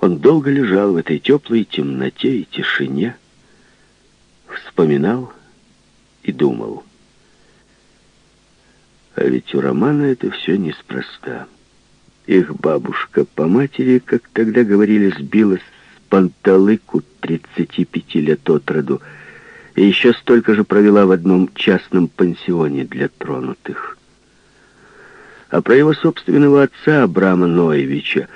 Он долго лежал в этой теплой темноте и тишине, вспоминал и думал. А ведь у Романа это все неспроста. Их бабушка по матери, как тогда говорили, сбилась с панталыку 35 лет от роду, и еще столько же провела в одном частном пансионе для тронутых. А про его собственного отца, Абрама Ноевича,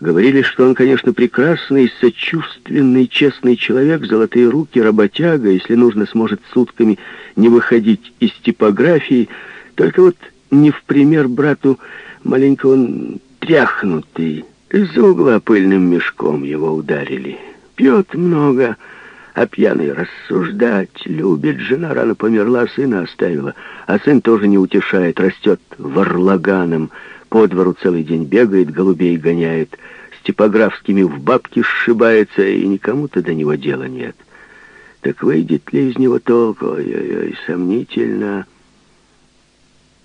говорили, что он, конечно, прекрасный, сочувственный, честный человек, золотые руки, работяга, если нужно, сможет сутками не выходить из типографии, только вот не в пример брату маленько он тряхнутый. Из-за угла пыльным мешком его ударили. Пьет много, а пьяный рассуждать любит. Жена рано померла, сына оставила. А сын тоже не утешает, растет варлаганом. По двору целый день бегает, голубей гоняет. С типографскими в бабки сшибается, и никому-то до него дела нет. Так выйдет ли из него толк? Ой-ой-ой, сомнительно.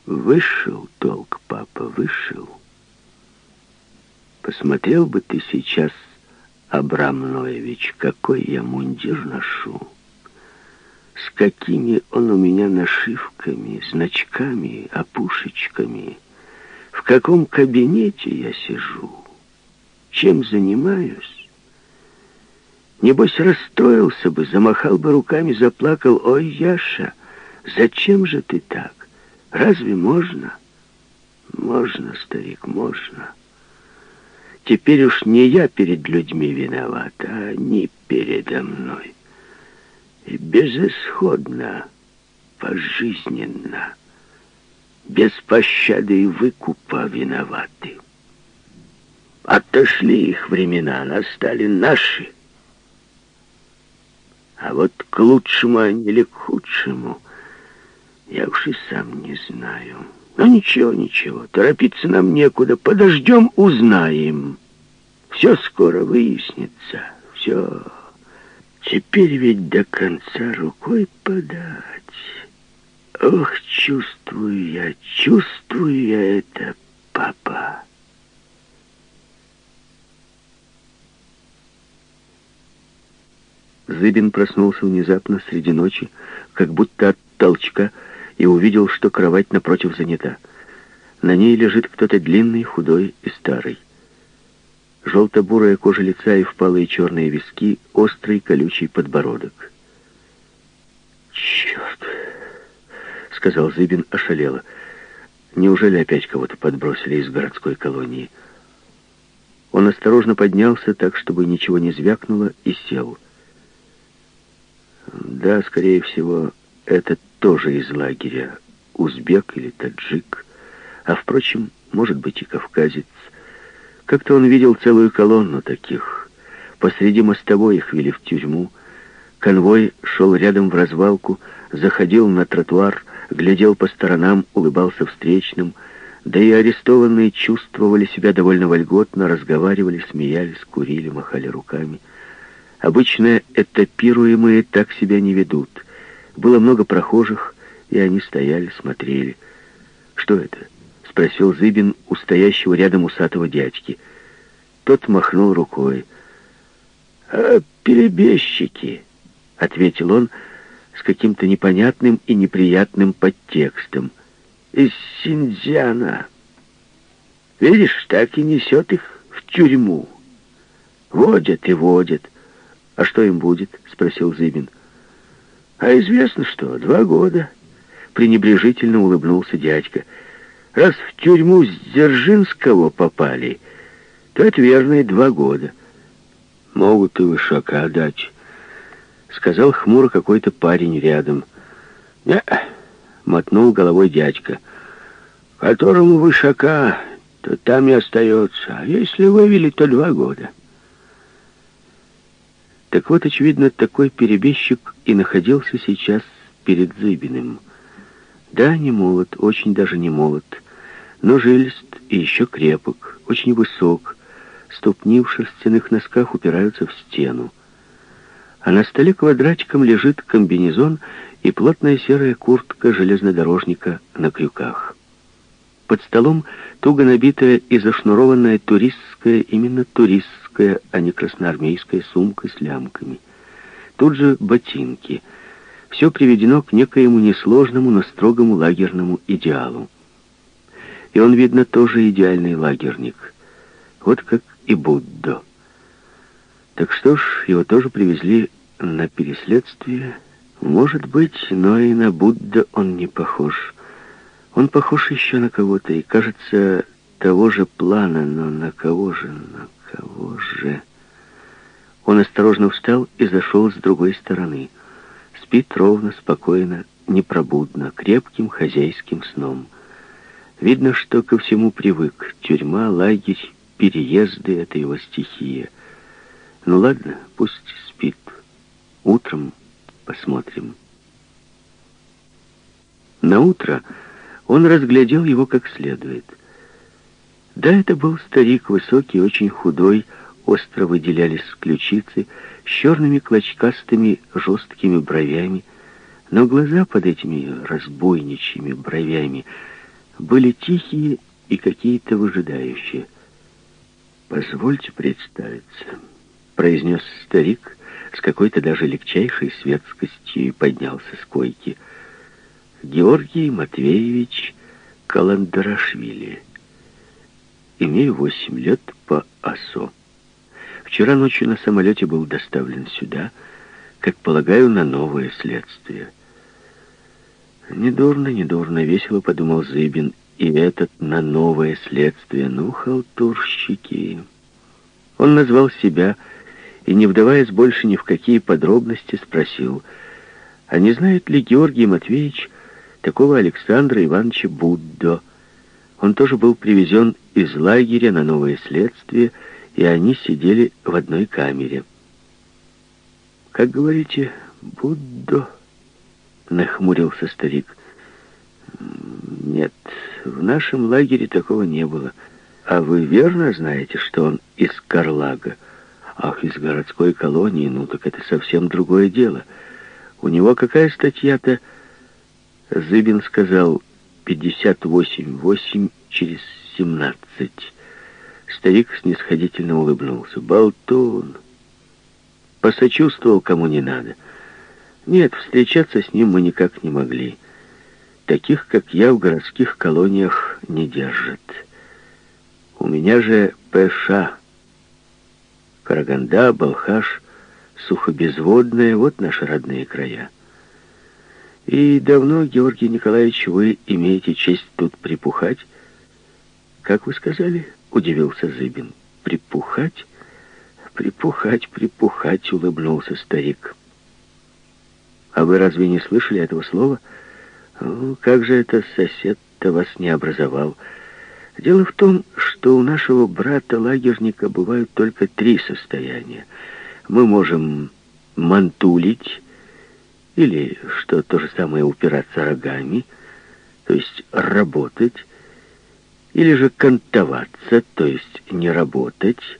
Вышел толк, папа, вышел. Посмотрел бы ты сейчас, Абрам Ноевич, какой я мундир ношу. С какими он у меня нашивками, значками, опушечками. В каком кабинете я сижу. Чем занимаюсь. Небось, расстроился бы, замахал бы руками, заплакал. Ой, Яша, зачем же ты так? Разве можно? Можно, старик, можно. Теперь уж не я перед людьми виноват, а они передо мной. И безысходно, пожизненно, без пощады и выкупа виноваты. Отошли их времена, настали наши. А вот к лучшему они или к худшему — я уж и сам не знаю. Но ничего, ничего, торопиться нам некуда. Подождем, узнаем. Все скоро выяснится. Все. Теперь ведь до конца рукой подать. Ох, чувствую я, чувствую я это, папа. Зыбин проснулся внезапно среди ночи, как будто от толчка, и увидел, что кровать напротив занята. На ней лежит кто-то длинный, худой и старый. Желто-бурая кожа лица и впалые черные виски, острый колючий подбородок. «Черт!» — сказал Зыбин ошалело. «Неужели опять кого-то подбросили из городской колонии?» Он осторожно поднялся так, чтобы ничего не звякнуло, и сел. «Да, скорее всего, этот тоже из лагеря, узбек или таджик, а, впрочем, может быть и кавказец. Как-то он видел целую колонну таких. Посреди мостовой их вели в тюрьму. Конвой шел рядом в развалку, заходил на тротуар, глядел по сторонам, улыбался встречным, да и арестованные чувствовали себя довольно вольготно, разговаривали, смеялись, курили, махали руками. Обычно этапируемые так себя не ведут — было много прохожих, и они стояли, смотрели. «Что это?» — спросил Зыбин у стоящего рядом усатого дядьки. Тот махнул рукой. «А перебежчики», — ответил он с каким-то непонятным и неприятным подтекстом. «Из Синьцзяна. Видишь, так и несет их в тюрьму. Водят и водят. А что им будет?» — спросил Зыбин. — а известно что, два года. Пренебрежительно улыбнулся дядька. Раз в тюрьму с Дзержинского попали, то это верно два года. Могут и вышака дать, сказал хмуро какой-то парень рядом. Не, мотнул головой дядька. Которому вышака, то там и остается. А если вывели, то два года. Так вот, очевидно, такой перебежчик и находился сейчас перед Зыбиным. Да, не молод, очень даже не молод, но жилист и еще крепок, очень высок, ступни в шерстяных носках упираются в стену. А на столе квадратиком лежит комбинезон и плотная серая куртка железнодорожника на крюках. Под столом туго набитая и зашнурованная туристская именно туристская, а не красноармейская сумка с лямками. Тут же ботинки. Все приведено к некоему несложному, но строгому лагерному идеалу. И он, видно, тоже идеальный лагерник. Вот как и Буддо. Так что ж, его тоже привезли на переследствие. Может быть, но и на Будда он не похож. Он похож еще на кого-то, и, кажется, того же плана, но на кого же, на кого же... Он осторожно встал и зашел с другой стороны. Спит ровно, спокойно, непробудно, крепким хозяйским сном. Видно, что ко всему привык. Тюрьма, лагерь, переезды — это его стихия. Ну ладно, пусть спит. Утром посмотрим. На утро он разглядел его как следует. Да, это был старик, высокий, очень худой, остро выделялись ключицы, с черными клочкастыми жесткими бровями, но глаза под этими разбойничьими бровями были тихие и какие-то выжидающие. «Позвольте представиться», — произнес старик с какой-то даже легчайшей светскостью и поднялся с койки. «Георгий Матвеевич Каландарашвили. Имею восемь лет по АСО. Вчера ночью на самолете был доставлен сюда, как полагаю, на новое следствие». «Недурно, недурно, весело», — подумал Зыбин, и этот на новое следствие. Ну, халтурщики. Он назвал себя и, не вдаваясь больше ни в какие подробности, спросил, а не знает ли Георгий Матвеевич такого Александра Ивановича Буддо? Он тоже был привезен из лагеря на новое следствие, и они сидели в одной камере. «Как говорите, Буддо?» — нахмурился старик. «Нет, в нашем лагере такого не было. А вы верно знаете, что он из Карлага? Ах, из городской колонии, ну так это совсем другое дело. У него какая статья-то? Зыбин сказал 58-8 через 17. Старик снисходительно улыбнулся. Болтун. Посочувствовал, кому не надо. Нет, встречаться с ним мы никак не могли. Таких, как я, в городских колониях не держат. У меня же ПШ. Караганда, Балхаш, Сухобезводная, вот наши родные края. И давно, Георгий Николаевич, вы имеете честь тут припухать? Как вы сказали? Удивился Зыбин. Припухать? Припухать, припухать, улыбнулся старик. А вы разве не слышали этого слова? — как же это сосед-то вас не образовал? Дело в том, что у нашего брата-лагерника бывают только три состояния. Мы можем мантулить, или, что то же самое, упираться рогами, то есть работать, или же кантоваться, то есть не работать,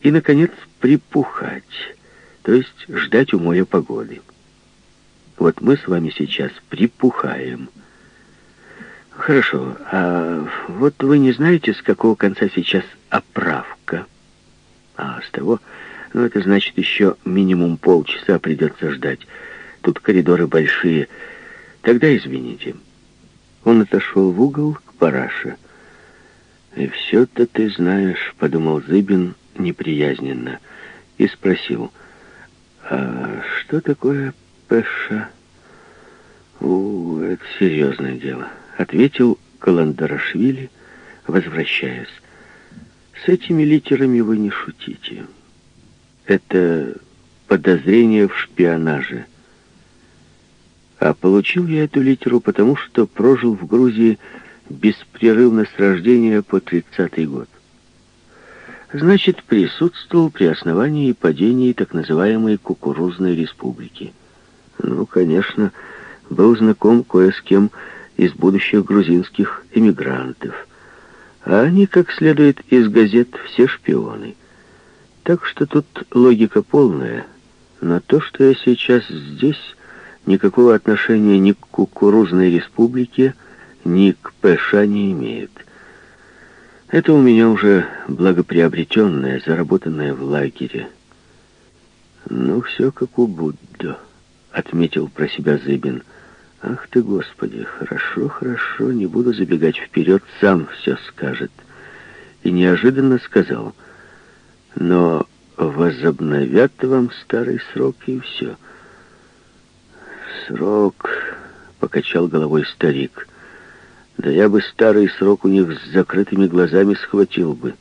и, наконец, припухать, то есть ждать у моря погоды. Вот мы с вами сейчас припухаем. Хорошо, а вот вы не знаете, с какого конца сейчас оправка? А с того, ну это значит еще минимум полчаса придется ждать. Тут коридоры большие. Тогда извините. Он отошел в угол к параше. «И все-то ты знаешь», — подумал Зыбин неприязненно, и спросил, «А что такое Пеша. «У, это серьезное дело», — ответил Каландарашвили, возвращаясь. «С этими литерами вы не шутите. Это подозрение в шпионаже. А получил я эту литеру потому, что прожил в Грузии беспрерывно с рождения по тридцатый год. Значит, присутствовал при основании и падении так называемой Кукурузной республики». Ну, конечно, был знаком кое с кем из будущих грузинских эмигрантов. А они, как следует из газет, все шпионы. Так что тут логика полная. Но то, что я сейчас здесь, никакого отношения ни к кукурузной республике, ни к ПШ не имеет. Это у меня уже благоприобретенное, заработанное в лагере. Ну, все как у Будда, отметил про себя Зыбин. Ах ты, Господи, хорошо, хорошо, не буду забегать вперед, сам все скажет. И неожиданно сказал, но возобновят вам старый срок и все. Срок, покачал головой старик. Да я бы старый срок у них с закрытыми глазами схватил бы.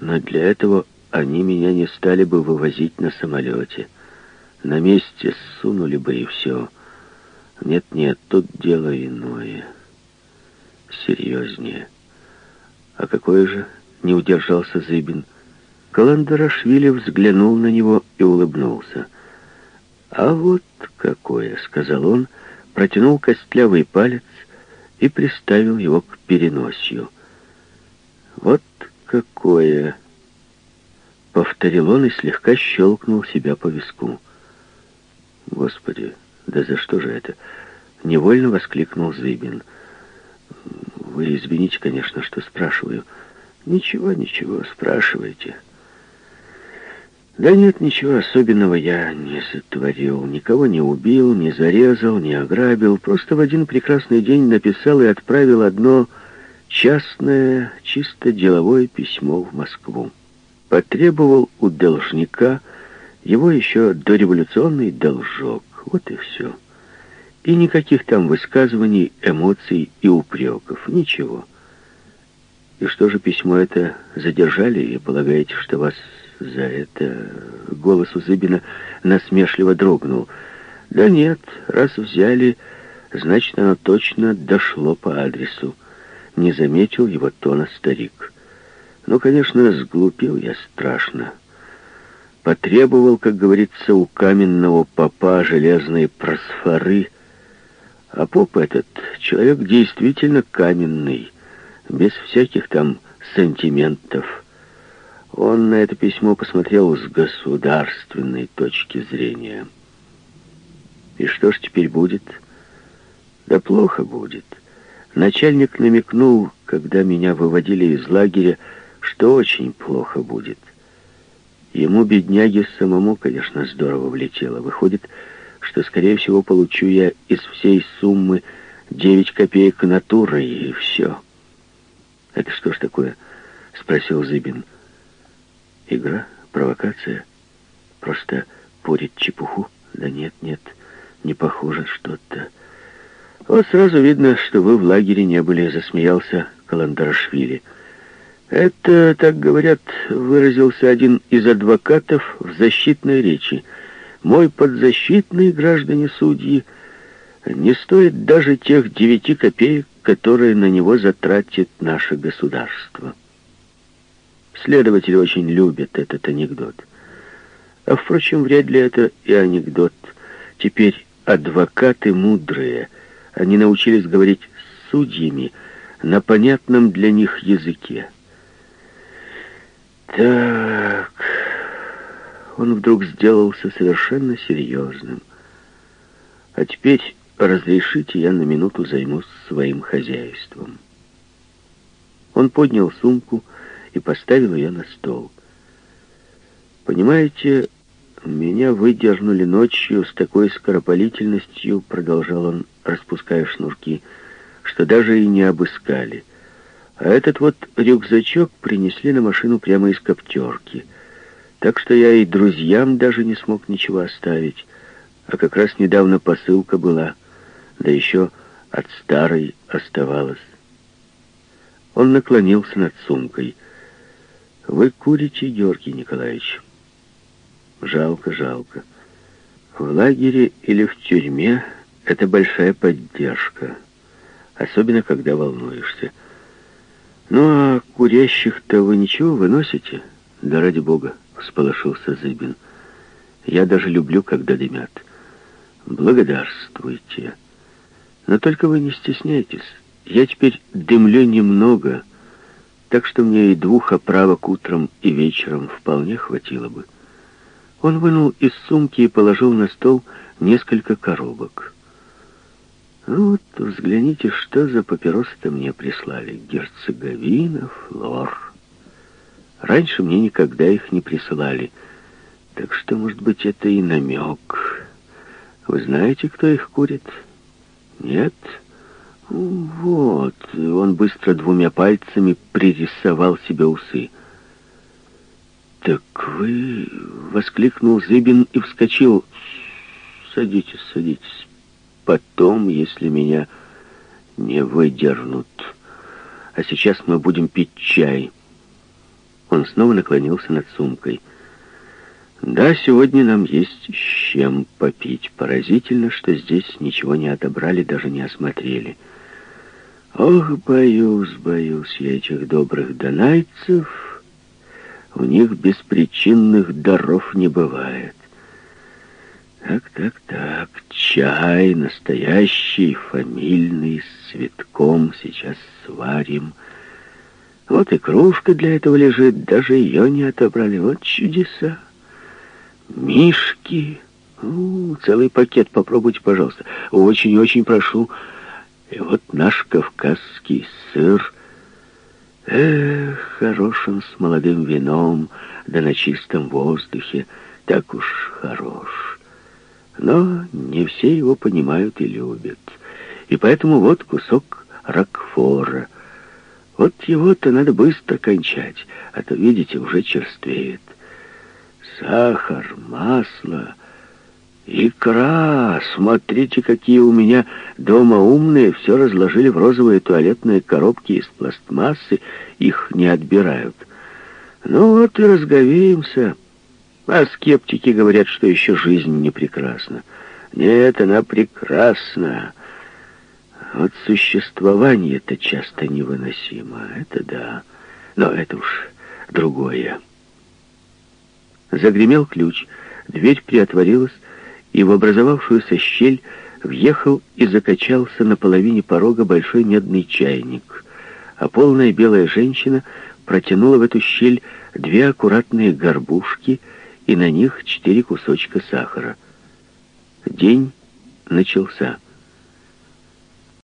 Но для этого они меня не стали бы вывозить на самолете. На месте сунули бы и все. Нет-нет, тут дело иное. Серьезнее. А какое же? Не удержался Зыбин. Каландарашвили взглянул на него и улыбнулся. «А вот какое!» — сказал он, протянул костлявый палец и приставил его к переносью. «Вот какое!» — повторил он и слегка щелкнул себя по виску. «Господи, да за что же это?» — невольно воскликнул Зыбин. «Вы извините, конечно, что спрашиваю». «Ничего, ничего, спрашивайте». Да нет, ничего особенного я не сотворил. Никого не убил, не зарезал, не ограбил. Просто в один прекрасный день написал и отправил одно частное, чисто деловое письмо в Москву. Потребовал у должника его еще дореволюционный должок. Вот и все. И никаких там высказываний, эмоций и упреков. Ничего. И что же письмо это задержали, и полагаете, что вас за это...» Голос у Зыбина насмешливо дрогнул. «Да нет, раз взяли, значит, оно точно дошло по адресу». Не заметил его тона старик. «Ну, конечно, сглупил я страшно. Потребовал, как говорится, у каменного попа железные просфоры. А поп этот человек действительно каменный, без всяких там сантиментов». Он на это письмо посмотрел с государственной точки зрения. И что ж теперь будет? Да плохо будет. Начальник намекнул, когда меня выводили из лагеря, что очень плохо будет. Ему, бедняге, самому, конечно, здорово влетело. Выходит, что, скорее всего, получу я из всей суммы 9 копеек натурой, и все. «Это что ж такое?» — спросил Зыбин. Игра, провокация, просто порит чепуху. Да нет, нет, не похоже что-то. Вот сразу видно, что вы в лагере не были, засмеялся Каландарашвили. Это, так говорят, выразился один из адвокатов в защитной речи. Мой подзащитный, граждане судьи, не стоит даже тех девяти копеек, которые на него затратит наше государство. Следователи очень любят этот анекдот. А, впрочем, вряд ли это и анекдот. Теперь адвокаты мудрые. Они научились говорить с судьями на понятном для них языке. Так, он вдруг сделался совершенно серьезным. А теперь разрешите, я на минуту займусь своим хозяйством. Он поднял сумку и поставил ее на стол. «Понимаете, меня выдернули ночью с такой скоропалительностью, — продолжал он, распуская шнурки, — что даже и не обыскали. А этот вот рюкзачок принесли на машину прямо из коптерки. Так что я и друзьям даже не смог ничего оставить. А как раз недавно посылка была, да еще от старой оставалась. Он наклонился над сумкой — вы курите, Георгий Николаевич. Жалко, жалко. В лагере или в тюрьме это большая поддержка, особенно когда волнуешься. Ну а курящих-то вы ничего выносите? Да ради бога, всполошился Зыбин. Я даже люблю, когда дымят. Благодарствуйте. Но только вы не стесняйтесь. Я теперь дымлю немного, так что мне и двух оправок утром и вечером вполне хватило бы. Он вынул из сумки и положил на стол несколько коробок. Ну вот, взгляните, что за папиросы-то мне прислали. Герцеговина, флор. Раньше мне никогда их не присылали. Так что, может быть, это и намек. Вы знаете, кто их курит? Нет? Вот. Он быстро двумя пальцами пририсовал себе усы. «Так вы...» — воскликнул Зыбин и вскочил. «Садитесь, садитесь. Потом, если меня не выдернут. А сейчас мы будем пить чай». Он снова наклонился над сумкой. «Да, сегодня нам есть с чем попить. Поразительно, что здесь ничего не отобрали, даже не осмотрели. Ох, боюсь, боюсь я этих добрых донайцев». У них беспричинных даров не бывает. Так, так, так, чай настоящий, фамильный, с цветком сейчас сварим. Вот и кружка для этого лежит, даже ее не отобрали. Вот чудеса. Мишки. Ну, целый пакет попробуйте, пожалуйста. Очень-очень прошу. И вот наш кавказский сыр — Эх, хорош он с молодым вином, да на чистом воздухе, так уж хорош. Но не все его понимают и любят. И поэтому вот кусок ракфора. Вот его-то надо быстро кончать, а то, видите, уже черствеет. Сахар, масло, Икра! Смотрите, какие у меня дома умные. Все разложили в розовые туалетные коробки из пластмассы. Их не отбирают. Ну вот и разговеемся. А скептики говорят, что еще жизнь не прекрасна. Нет, она прекрасна. Вот существование-то часто невыносимо. Это да. Но это уж другое. Загремел ключ. Дверь приотворилась, и в образовавшуюся щель въехал и закачался на половине порога большой медный чайник, а полная белая женщина протянула в эту щель две аккуратные горбушки и на них четыре кусочка сахара. День начался.